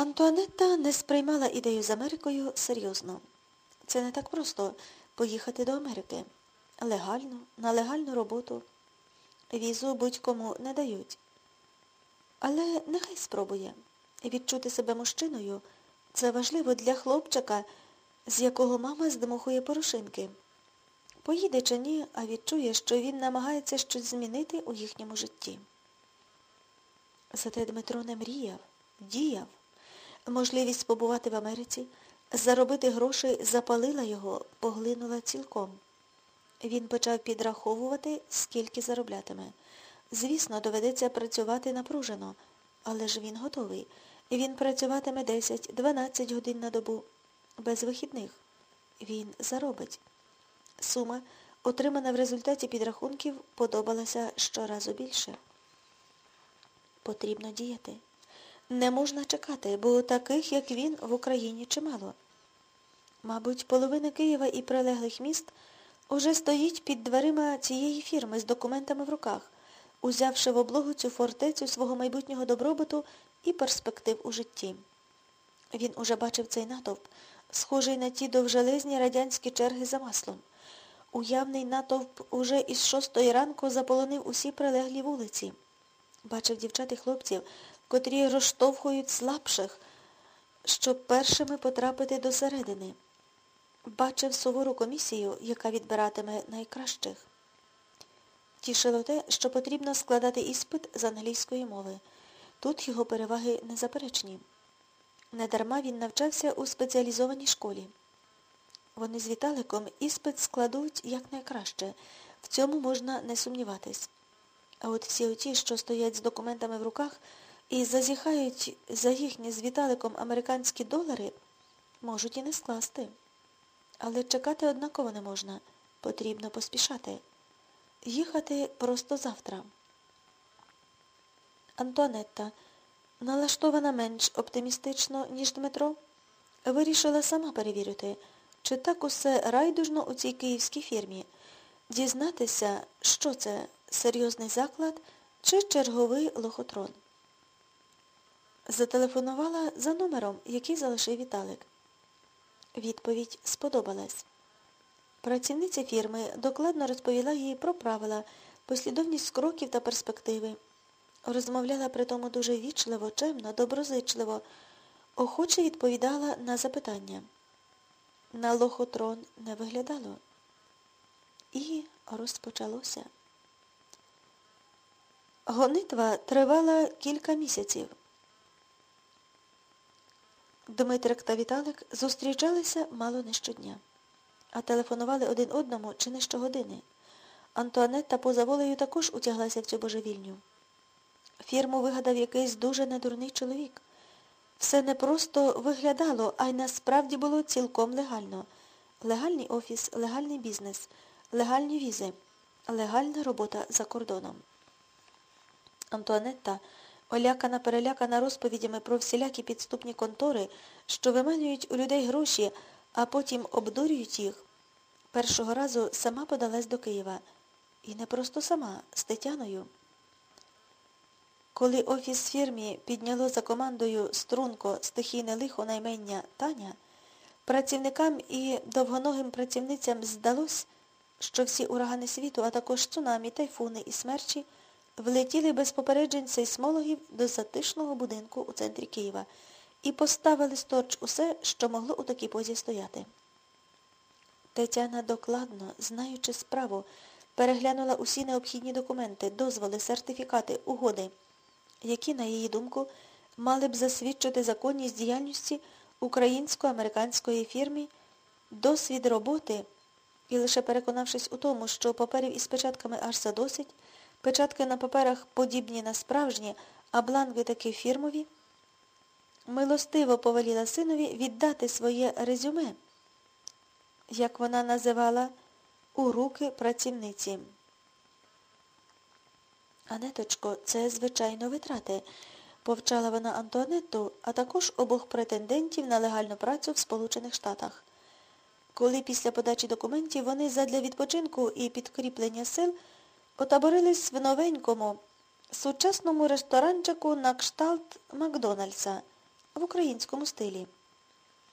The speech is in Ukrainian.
Антуанетта не сприймала ідею з Америкою серйозно. Це не так просто поїхати до Америки. Легально, на легальну роботу. Візу будь-кому не дають. Але нехай спробує. Відчути себе мужчиною це важливо для хлопчика, з якого мама здмухує порошинки. Поїде чи ні, а відчує, що він намагається щось змінити у їхньому житті. Зате Дмитро не мріяв, діяв. Можливість побувати в Америці, заробити гроші запалила його, поглинула цілком. Він почав підраховувати, скільки зароблятиме. Звісно, доведеться працювати напружено, але ж він готовий. Він працюватиме 10-12 годин на добу, без вихідних. Він заробить. Сума, отримана в результаті підрахунків, подобалася щоразу більше. Потрібно діяти. Не можна чекати, бо таких, як він, в Україні чимало. Мабуть, половина Києва і прилеглих міст уже стоїть під дверима цієї фірми з документами в руках, узявши в облогу цю фортецю свого майбутнього добробуту і перспектив у житті. Він уже бачив цей натовп, схожий на ті довжелезні радянські черги за маслом. Уявний натовп уже із шостої ранку заполонив усі прилеглі вулиці. Бачив дівчат і хлопців, котрі розштовхують слабших, щоб першими потрапити до середини. Бачив сувору комісію, яка відбиратиме найкращих. Тішило те, що потрібно складати іспит з англійської мови. Тут його переваги незаперечні. Недарма він навчався у спеціалізованій школі. Вони з Віталиком іспит складуть якнайкраще. В цьому можна не сумніватись. А от всі оті, що стоять з документами в руках і зазіхають за їхні з Віталиком американські долари, можуть і не скласти. Але чекати однаково не можна. Потрібно поспішати. Їхати просто завтра. Антуанетта, налаштована менш оптимістично, ніж Дмитро, вирішила сама перевірити, чи так усе райдужно у цій київській фірмі, дізнатися, що це серйозний заклад чи черговий лохотрон. Зателефонувала за номером, який залишив Віталик. Відповідь сподобалась. Працівниця фірми докладно розповіла їй про правила, послідовність кроків та перспективи. Розмовляла при тому дуже вічливо, чемно, доброзичливо, охоче відповідала на запитання. На лохотрон не виглядало. І розпочалося. Гонитва тривала кілька місяців. Дмитрик та Віталик зустрічалися мало не щодня, а телефонували один одному чи не щогодини. Антуанетта поза волею також утяглася в цю божевільню. Фірму вигадав якийсь дуже недурний чоловік. Все не просто виглядало, а й насправді було цілком легально. Легальний офіс, легальний бізнес, легальні візи, легальна робота за кордоном. Антуанетта, олякана перелякана розповідями про всілякі підступні контори, що виманюють у людей гроші, а потім обдурюють їх, першого разу сама подалась до Києва. І не просто сама, з Тетяною. Коли офіс фірмі підняло за командою струнко стихійне лихо наймення Таня, працівникам і довгоногим працівницям здалось, що всі урагани світу, а також цунамі, тайфуни і смерчі влетіли без попереджень сейсмологів до затишного будинку у центрі Києва і поставили сторч усе, що могло у такій позі стояти. Тетяна докладно, знаючи справу, переглянула усі необхідні документи, дозволи, сертифікати, угоди які, на її думку, мали б засвідчити законність діяльності українсько-американської фірми, досвід роботи, і лише переконавшись у тому, що паперів із печатками аж задосить, печатки на паперах подібні на справжні, а бланки таки фірмові, милостиво повеліла синові віддати своє резюме, як вона називала, у руки працівниці. Анеточко, це, звичайно, витрати, повчала вона Антуанетту, а також обох претендентів на легальну працю в Сполучених Штатах. Коли після подачі документів вони задля відпочинку і підкріплення сил отаборились в новенькому, сучасному ресторанчику на кшталт Макдональдса в українському стилі.